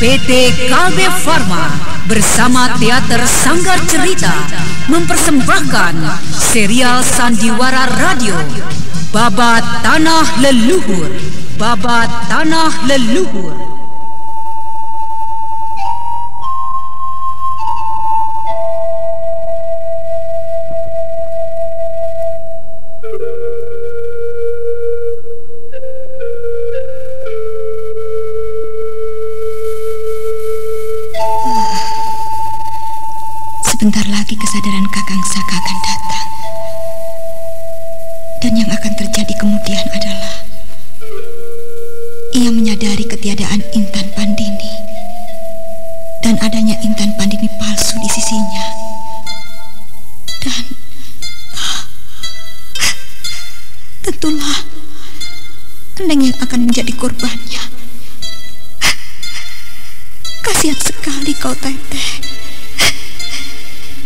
PT KB Pharma bersama Teater Sanggar Cerita mempersembahkan serial Sandiwara Radio Babat Tanah Leluhur. Babat Tanah Leluhur kesadaran Kakang Saka akan datang. Dan yang akan terjadi kemudian adalah ia menyadari ketiadaan Intan Pandini dan adanya Intan Pandini palsu di sisinya. Dan tentulah Neng yang akan menjadi korbannya. Kasihan sekali kau Teteh.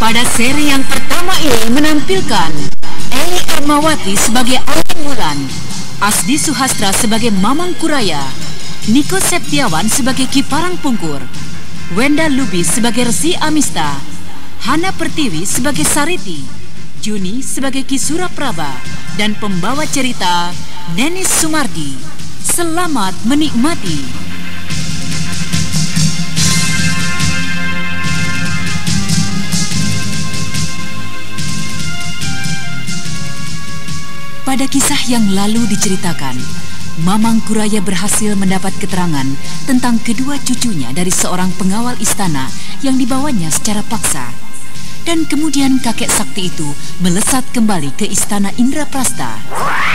Pada seri yang pertama ini menampilkan Eli Ermawati sebagai Aling Asdi Suhastra sebagai Mamang Kuraya, Niko Septiawan sebagai Kiparang Pungkur, Wenda Lubis sebagai Resi Amista, Hana Pertiwi sebagai Sariti, Juni sebagai Kisura Praba, dan pembawa cerita Nenis Sumardi. Selamat menikmati. Pada kisah yang lalu diceritakan, Mamang Kuraya berhasil mendapat keterangan tentang kedua cucunya dari seorang pengawal istana yang dibawanya secara paksa. Dan kemudian kakek sakti itu melesat kembali ke istana Indraprasta. Malam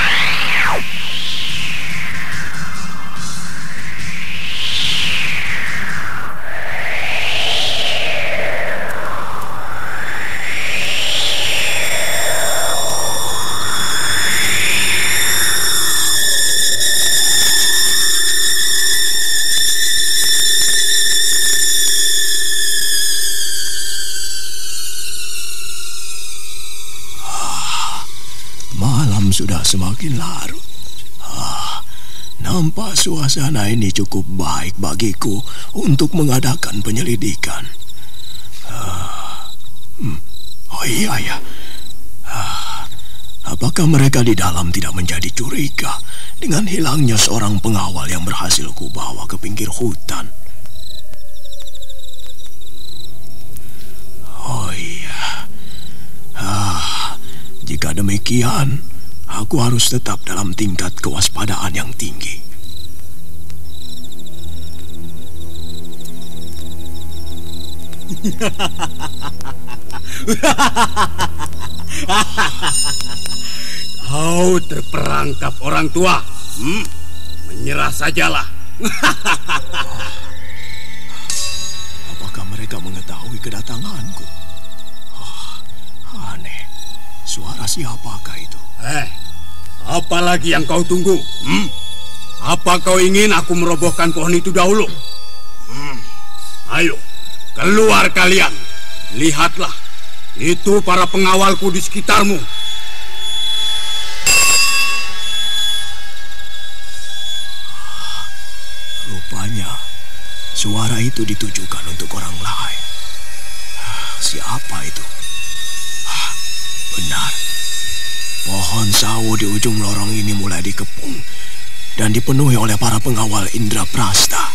sudah semakin larut. Ah, nampak suasana ini cukup baik bagiku untuk mengadakan penyelidikan. Ah, hmm, oh iya ya. Ah, apakah mereka di dalam tidak menjadi curiga dengan hilangnya seorang pengawal yang berhasil kubawa ke pinggir hutan? Oh iya. Ah, jika demikian, aku harus tetap dalam tingkat kewaspadaan yang tinggi. Kau terperangkap orang tua. Hmm, menyerah sajalah. Apakah mereka mengetahui kedatanganku? Ah, aneh. Suara siapakah itu? Eh, apa lagi yang kau tunggu? Hmm? Apa kau ingin aku merobohkan pohon itu dahulu? Hmm. Ayo, keluar kalian. Lihatlah, itu para pengawalku di sekitarmu. Rupanya Suara itu ditujukan untuk orang lain. Siapa itu? Ah, benar. Pohon sawo di ujung lorong ini mulai dikepung dan dipenuhi oleh para pengawal Indra Prasta.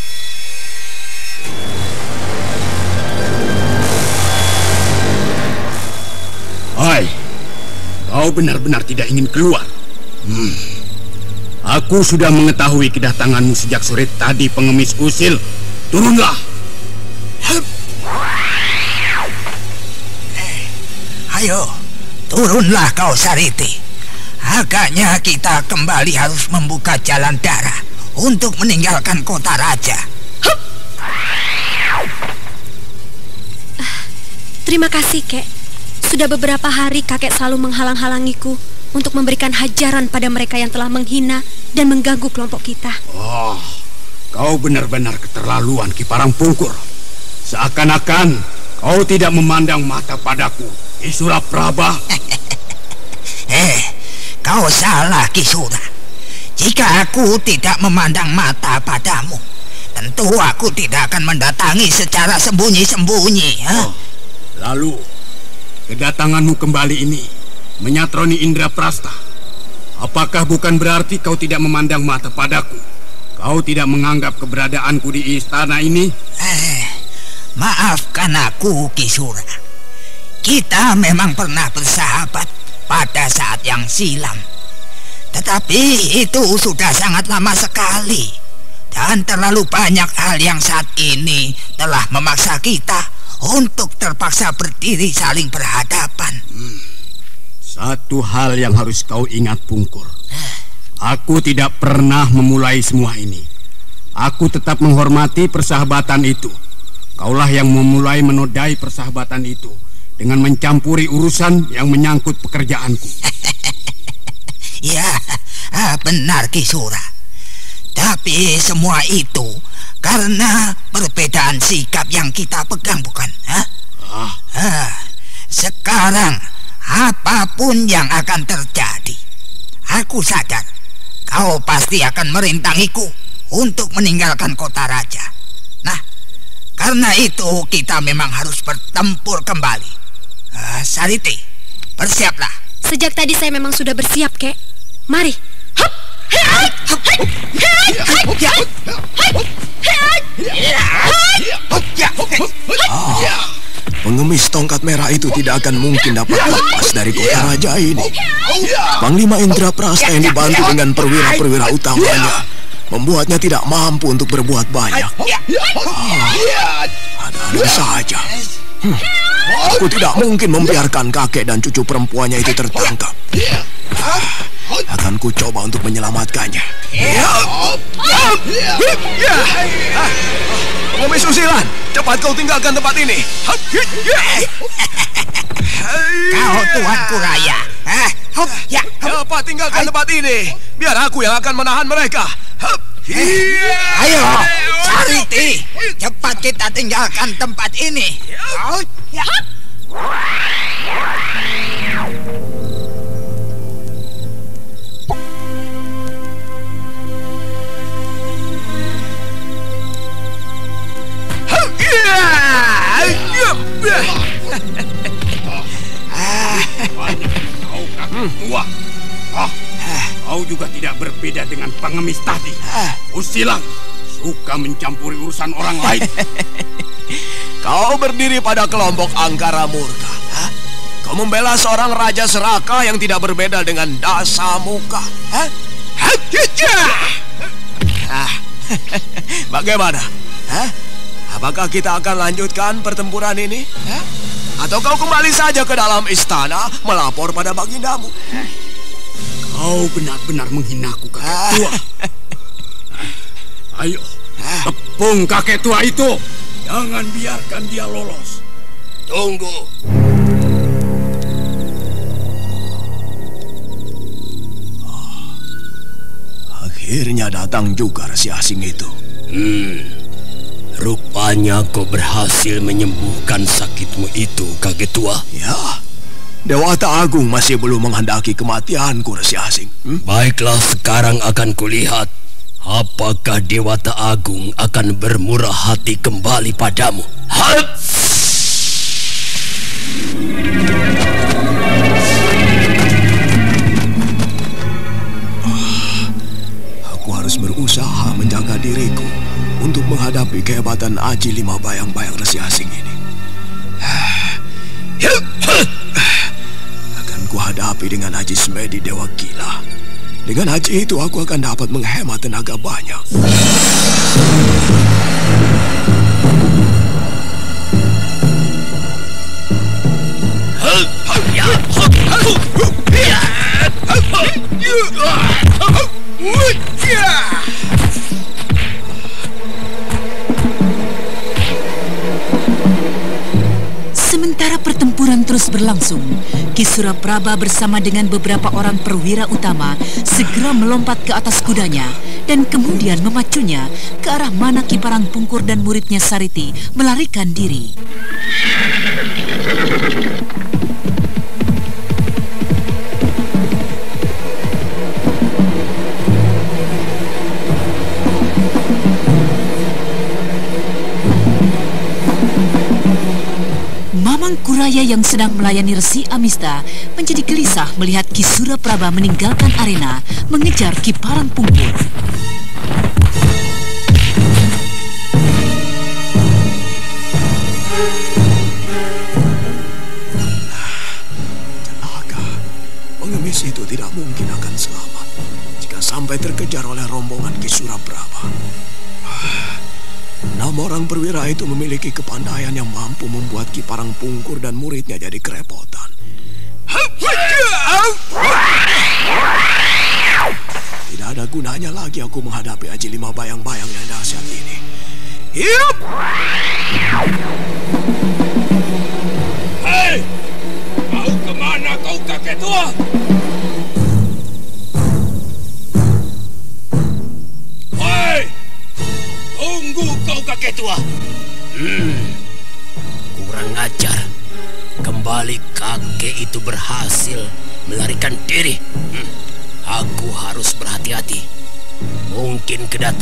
Hai, kau benar-benar tidak ingin keluar. Hmm. Aku sudah mengetahui kedatanganmu sejak sore tadi, pengemis usil. Turunlah. Hup. Eh, ayo, turunlah kau Sariti. Agaknya kita kembali harus membuka jalan darah untuk meninggalkan kota raja. Hup. Terima kasih, Kek. Sudah beberapa hari kakek selalu menghalang-halangiku untuk memberikan hajaran pada mereka yang telah menghina dan mengganggu kelompok kita. Oh, kau benar-benar keterlaluan Kiparang Pungkur. Seakan-akan kau tidak memandang mata padaku, Isura Praba. eh, kau salah Kisura. Jika aku tidak memandang mata padamu, tentu aku tidak akan mendatangi secara sembunyi-sembunyi. Oh, lalu, kedatanganmu kembali ini menyatroni Indra Prasta. Apakah bukan berarti kau tidak memandang mata padaku? Kau tidak menganggap keberadaanku di istana ini? Eh, maafkan aku, Kisura. Kita memang pernah bersahabat pada saat yang silam. Tetapi itu sudah sangat lama sekali. Dan terlalu banyak hal yang saat ini telah memaksa kita untuk terpaksa berdiri saling berhadapan. Hmm. Satu hal yang harus kau ingat, Pungkur. Aku tidak pernah memulai semua ini. Aku tetap menghormati persahabatan itu. Kaulah yang memulai menodai persahabatan itu dengan mencampuri urusan yang menyangkut pekerjaanku. ya, benar Kisura. Tapi semua itu karena perbedaan sikap yang kita pegang, bukan? Hah? Ah. Ah, sekarang apa pun yang akan terjadi, aku sadar kau pasti akan merintangiku untuk meninggalkan kota raja. Karena itu kita memang harus bertempur kembali. Uh, Sariti, bersiaplah. Sejak tadi saya memang sudah bersiap, kek. Mari. Ah, pengemis tongkat merah itu tidak akan mungkin dapat lepas dari kota raja ini. Panglima Indra Prasta yang dibantu dengan perwira-perwira utamanya membuatnya tidak mampu untuk berbuat banyak. Ah, ada-ada saja. Hmm. Aku tidak mungkin membiarkan kakek dan cucu perempuannya itu tertangkap. Akan ku coba untuk menyelamatkannya. Pengemis usilan, cepat kau tinggalkan tempat ini. Kau tuanku raya. Ya, cepat tinggalkan tempat ini. Biar aku yang akan menahan mereka. Ayo, Sariti, cepat kita tinggalkan tempat ini. Ya. Kau kakek tua. Oh, kau juga tidak berbeda dengan pengemis tadi. Usilang, suka mencampuri urusan orang lain. Kau berdiri pada kelompok Angkara Murka. Kau membela seorang raja seraka yang tidak berbeda dengan Dasa Muka. Bagaimana? Hah? Apakah kita akan lanjutkan pertempuran ini? Hah? Atau kau kembali saja ke dalam istana melapor pada bagindamu? Kau benar-benar menghinaku kakek tua. Ayo, tepung kakek tua itu. Jangan biarkan dia lolos. Tunggu. Akhirnya datang juga si asing itu. Hmm, rupanya kau berhasil menyembuhkan sakitmu itu, kakek tua. Ya, Dewata Agung masih belum menghendaki kematianku, Resi Asing. Hmm? Baiklah, sekarang akan kulihat Apakah Dewata Agung akan bermurah hati kembali padamu? Hap! Menghadapi kehebatan Aji lima bayang-bayang resi asing ini. Akan kuhadapi dengan Haji Smedi Dewa Gila. Dengan haji itu aku akan dapat menghemat tenaga banyak. Kisura Praba bersama dengan beberapa orang perwira utama segera melompat ke atas kudanya dan kemudian memacunya ke arah mana Kiparang Pungkur dan muridnya Sariti melarikan diri. Kuraya yang sedang melayani Resi Amista menjadi gelisah melihat Kisura Praba meninggalkan arena mengejar Kiparang Pungkur. Celaka. Pengemis itu tidak mungkin akan selamat jika sampai terkejar oleh rombongan Kisura Praba. Orang perwira itu memiliki kepandaian yang mampu membuat Kiparang Pungkur dan muridnya jadi kerepotan. Tidak ada gunanya lagi aku menghadapi Aji Lima bayang-bayang yang dahsyat ini. Hidup!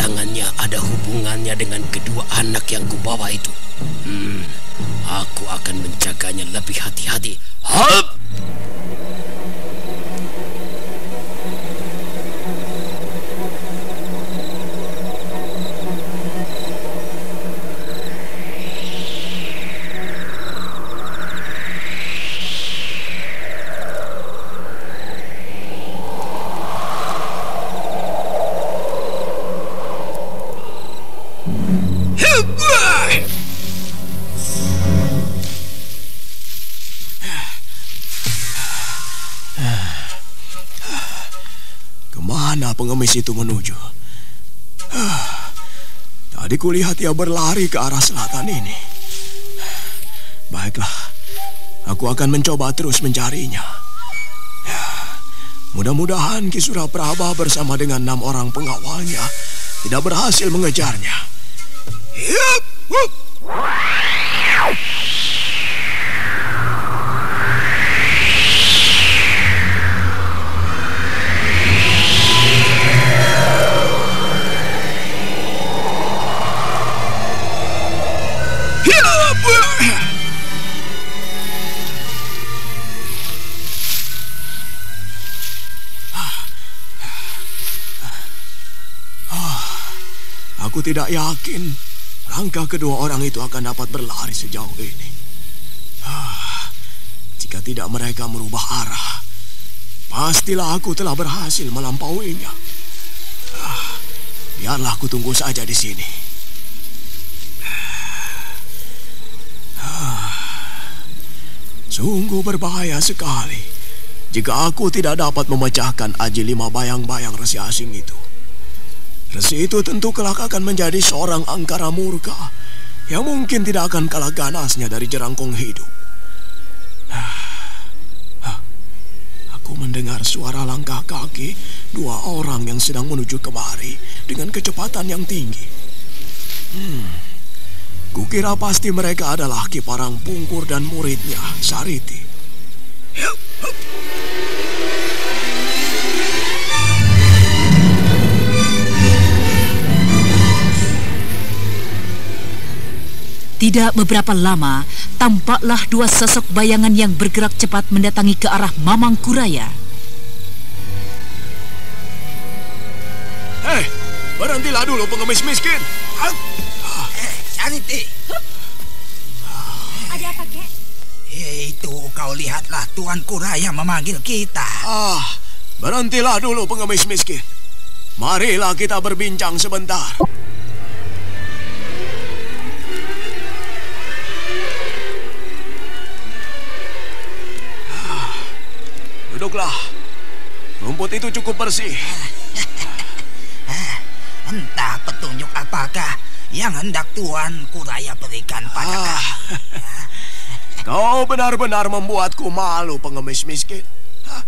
Mungkin kedatangannya ada hubungannya dengan kedua anak yang kubawa itu. Hmm, aku akan menjaganya lebih hati-hati. Hap! Itu menuju? Ah, Tadi kulihat ia berlari ke arah selatan ini. Baiklah, aku akan mencoba terus mencarinya. Ya, Mudah-mudahan Kisura Praba bersama dengan enam orang pengawalnya tidak berhasil mengejarnya. Yup. Tidak yakin langkah kedua orang itu akan dapat berlari sejauh ini. Ah, jika tidak mereka merubah arah, pastilah aku telah berhasil melampauinya. Ah, biarlah aku tunggu saja di sini. Ah, sungguh berbahaya sekali jika aku tidak dapat memecahkan aji lima bayang-bayang resi asing itu. Resi itu tentu kelak akan menjadi seorang angkara murka yang mungkin tidak akan kalah ganasnya dari jerangkong hidup. Ah, Aku mendengar suara langkah kaki dua orang yang sedang menuju kemari dengan kecepatan yang tinggi. Hmm, kukira pasti mereka adalah Kiparang Pungkur dan muridnya, Sariti. Yup, hup. Tidak beberapa lama, tampaklah dua sosok bayangan yang bergerak cepat mendatangi ke arah Mamang Kuraya. Hei, berhentilah dulu pengemis miskin. Eh, Sariti. Ada apa, Kek? Itu kau lihatlah Tuan Kuraya memanggil kita. Ah, berhentilah dulu pengemis miskin. Marilah kita berbincang sebentar. Duduklah. Rumput itu cukup bersih. Entah petunjuk apakah yang hendak Tuan Kuraya berikan pada Ah. Kau benar-benar membuatku malu, pengemis miskin. Hah?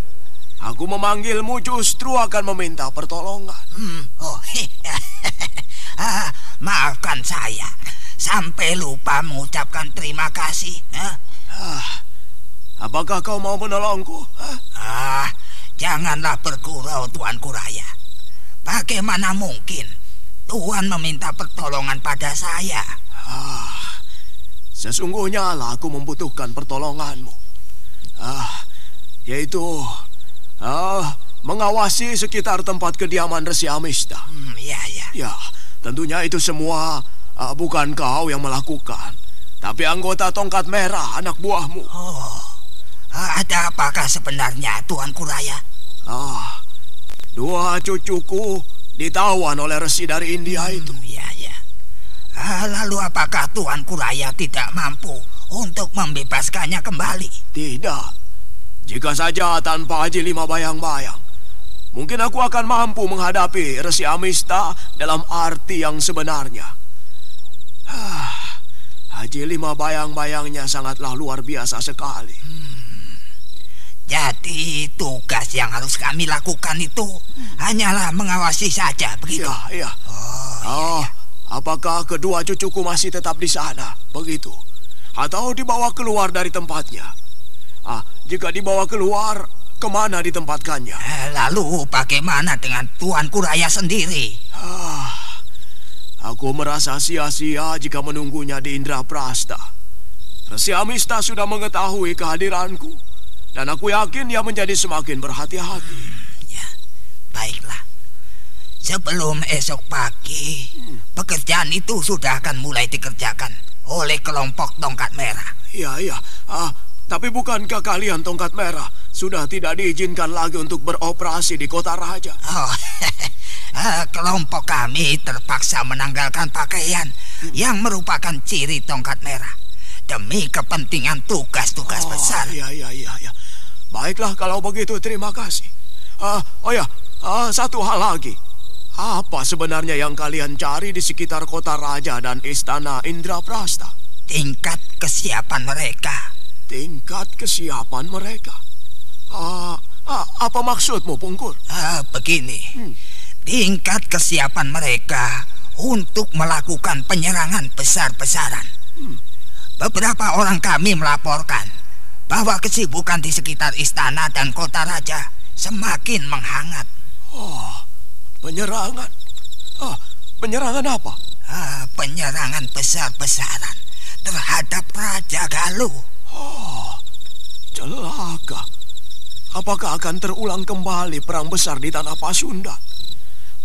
Aku memanggilmu justru akan meminta pertolongan. Hmm, oh, ah, maafkan saya. Sampai lupa mengucapkan terima kasih. Hah? Ah, apakah kau mau menolongku? Hah? Ah, janganlah bergurau Tuan Kuraya. Bagaimana mungkin Tuan meminta pertolongan pada saya? Ah, sesungguhnya lah aku membutuhkan pertolonganmu. Ah, yaitu ah, mengawasi sekitar tempat kediaman Resi Amista. Hmm, ya, ya. Ya, tentunya itu semua ah, bukan kau yang melakukan, tapi anggota tongkat merah anak buahmu. Oh, ada apakah sebenarnya Tuan Kuraya? Ah, dua cucuku ditawan oleh resi dari India itu. Hmm, ya, ya. Ah, lalu apakah Tuan Kuraya tidak mampu untuk membebaskannya kembali? Tidak. Jika saja tanpa Haji Lima Bayang-Bayang, mungkin aku akan mampu menghadapi Resi Amista dalam arti yang sebenarnya. Ah, Haji Lima Bayang-Bayangnya sangatlah luar biasa sekali. Jadi tugas yang harus kami lakukan itu hanyalah mengawasi saja, begitu? Iya, iya. Oh, apakah kedua cucuku masih tetap di sana? Begitu. Atau dibawa keluar dari tempatnya? Ah, jika dibawa keluar, ke mana ditempatkannya? Eh, Lalu bagaimana dengan Tuan Kuraya sendiri? Ah, aku merasa sia-sia jika menunggunya di Indra Prasta. Resi Amista sudah mengetahui kehadiranku, dan aku yakin dia menjadi semakin berhati-hati. Ya, baiklah. Sebelum esok pagi, pekerjaan itu sudah akan mulai dikerjakan oleh kelompok tongkat merah. Iya, iya. Ah, tapi bukankah kalian tongkat merah sudah tidak diizinkan lagi untuk beroperasi di kota raja? Oh, eh, kelompok kami terpaksa menanggalkan pakaian yang merupakan ciri tongkat merah demi kepentingan tugas-tugas Oh, besar. Iya, iya, iya, iya. Baiklah kalau begitu, terima kasih. Ah, oh ya, ah, satu hal lagi. Apa sebenarnya yang kalian cari di sekitar kota raja dan istana Indraprasta? Tingkat kesiapan mereka. Tingkat kesiapan mereka. Ah, ah, apa maksudmu, Pungkur? Ah, begini, tingkat kesiapan mereka untuk melakukan penyerangan besar-besaran. Beberapa orang kami melaporkan bahwa kesibukan di sekitar istana dan kota raja semakin menghangat. Oh, penyerangan. Ah, penyerangan apa? Ah, penyerangan besar-besaran terhadap Raja Galuh. Oh, celaka. Apakah akan terulang kembali perang besar di tanah Pasundan?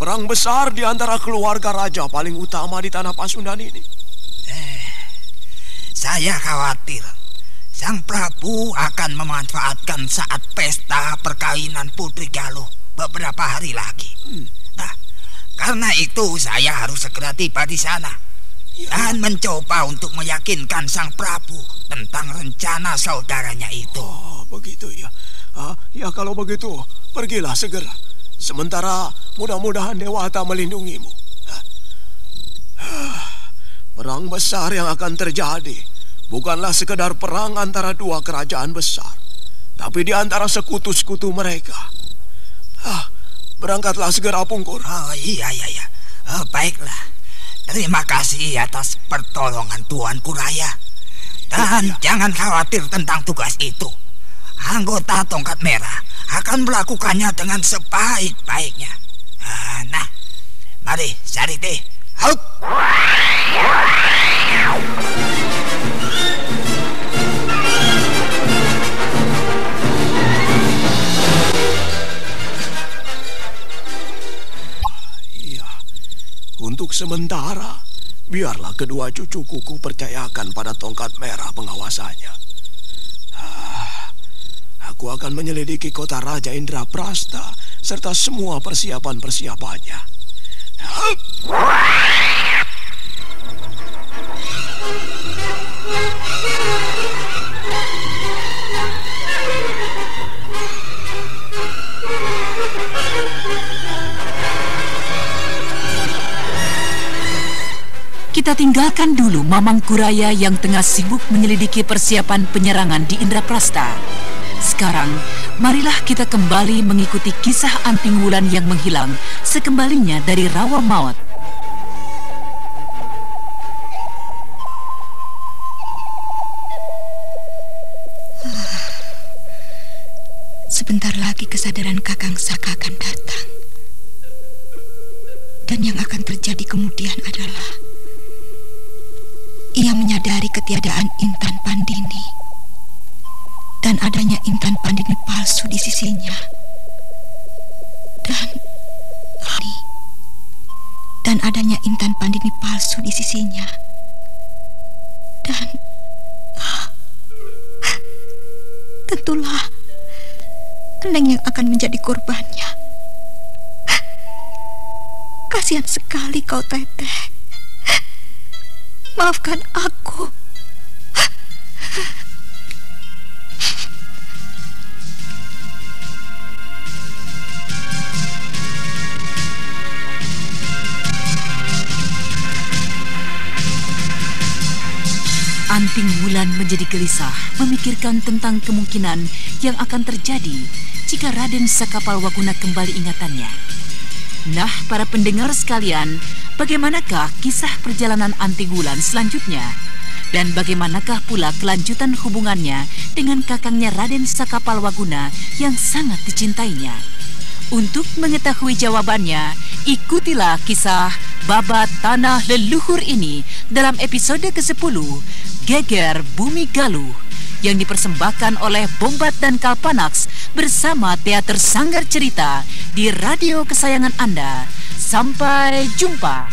Perang besar di antara keluarga raja paling utama di tanah Pasundan ini. Saya khawatir Sang Prabu akan memanfaatkan saat pesta perkawinan Putri Galuh beberapa hari lagi. Nah, karena itu saya harus segera tiba di sana dan mencoba untuk meyakinkan Sang Prabu tentang rencana saudaranya itu. Oh, begitu ya. Ah, ya kalau begitu, pergilah segera. Sementara mudah-mudahan Dewata melindungimu. Ah. Ah, Perang besar yang akan terjadi bukanlah sekedar perang antara dua kerajaan besar, tapi di antara sekutu-sekutu mereka. Ah, berangkatlah segera Pungkur. Oh iya iya iya. Oh, baiklah. Terima kasih atas pertolongan Tuan Kuraya. Dan jangan khawatir tentang tugas itu. Anggota tongkat merah akan melakukannya dengan sebaik-baiknya. Ah, Nah, mari Sariti. Out. Untuk sementara, biarlah kedua cucuku ku percayakan pada tongkat merah pengawasannya. Ah, aku akan menyelidiki kota Raja Indra Prasta serta semua persiapan-persiapannya. Hup! Kita tinggalkan dulu Mamang Kuraya yang tengah sibuk menyelidiki persiapan penyerangan di Indraprasta. Sekarang, marilah kita kembali mengikuti kisah Anting Wulan yang menghilang sekembalinya dari rawa maut. Sebentar lagi kesadaran Kakang Saka akan datang. Dan yang akan terjadi kemudian adalah ia menyadari ketiadaan Intan Pandini dan adanya Intan Pandini palsu di sisinya. Dan ini dan adanya Intan Pandini palsu di sisinya. Dan tentulah Neng yang akan menjadi korbannya. Kasihan sekali kau teteh. Maafkan aku. Anting Wulan menjadi gelisah memikirkan tentang kemungkinan yang akan terjadi jika Raden Sakapal Waguna kembali ingatannya. Nah, para pendengar sekalian, bagaimanakah kisah perjalanan Anting Wulan selanjutnya? Dan bagaimanakah pula kelanjutan hubungannya dengan kakangnya Raden Sakapal Waguna yang sangat dicintainya? Untuk mengetahui jawabannya, ikutilah kisah Babat Tanah Leluhur ini dalam episode ke-10 Geger Bumi Galuh yang dipersembahkan oleh Bombat dan Kalpanax bersama Teater Sanggar Cerita di radio kesayangan Anda. Sampai jumpa.